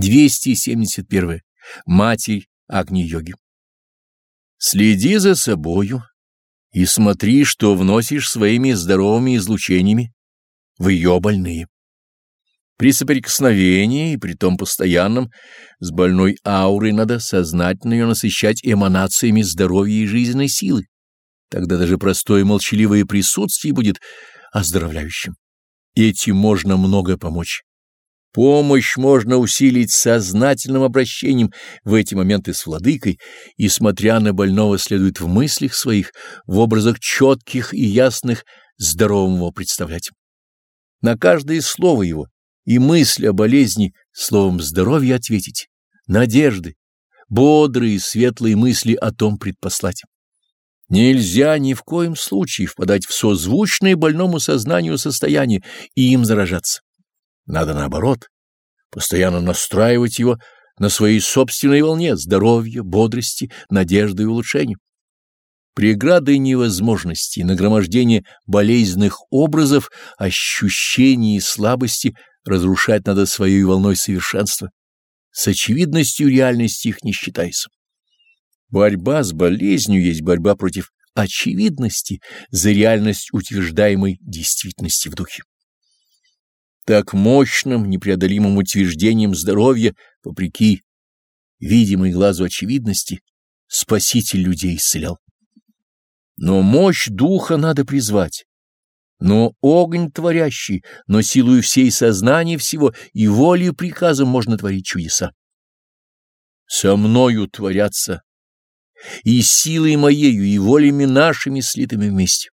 271. Матерь Агни-йоги. Следи за собою и смотри, что вносишь своими здоровыми излучениями в ее больные. При соприкосновении, и при том постоянном, с больной аурой надо сознательно ее насыщать эманациями здоровья и жизненной силы. Тогда даже простое молчаливое присутствие будет оздоровляющим. Этим можно много помочь. Помощь можно усилить сознательным обращением в эти моменты с владыкой, и, смотря на больного, следует в мыслях своих, в образах четких и ясных, здоровым его представлять. На каждое слово его и мысль о болезни словом здоровья ответить, надежды, бодрые светлые мысли о том предпослать. Нельзя ни в коем случае впадать в созвучное больному сознанию состояние и им заражаться. Надо наоборот, постоянно настраивать его на своей собственной волне здоровья, бодрости, надежды и улучшения. Преграды невозможности, нагромождение болезненных образов, ощущений и слабости разрушать надо своей волной совершенства. С очевидностью реальности их не считается. Борьба с болезнью есть борьба против очевидности за реальность утверждаемой действительности в духе так мощным, непреодолимым утверждением здоровья, вопреки видимой глазу очевидности, Спаситель людей исцелял. Но мощь духа надо призвать, но огонь творящий, но силою всей сознания всего и волей приказом можно творить чудеса. Со мною творятся и силой моею, и волями нашими слитыми вместе.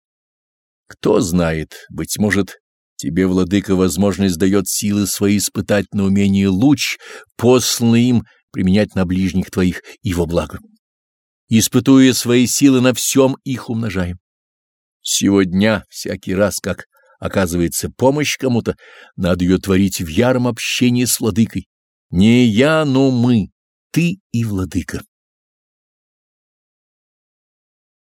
Кто знает, быть может, Тебе, владыка, возможность дает силы свои испытать на умение луч, посланный им применять на ближних твоих и во благо. Испытуя свои силы на всем, их умножаем. Сегодня, всякий раз, как оказывается помощь кому-то, надо ее творить в яром общении с владыкой. Не я, но мы, ты и владыка.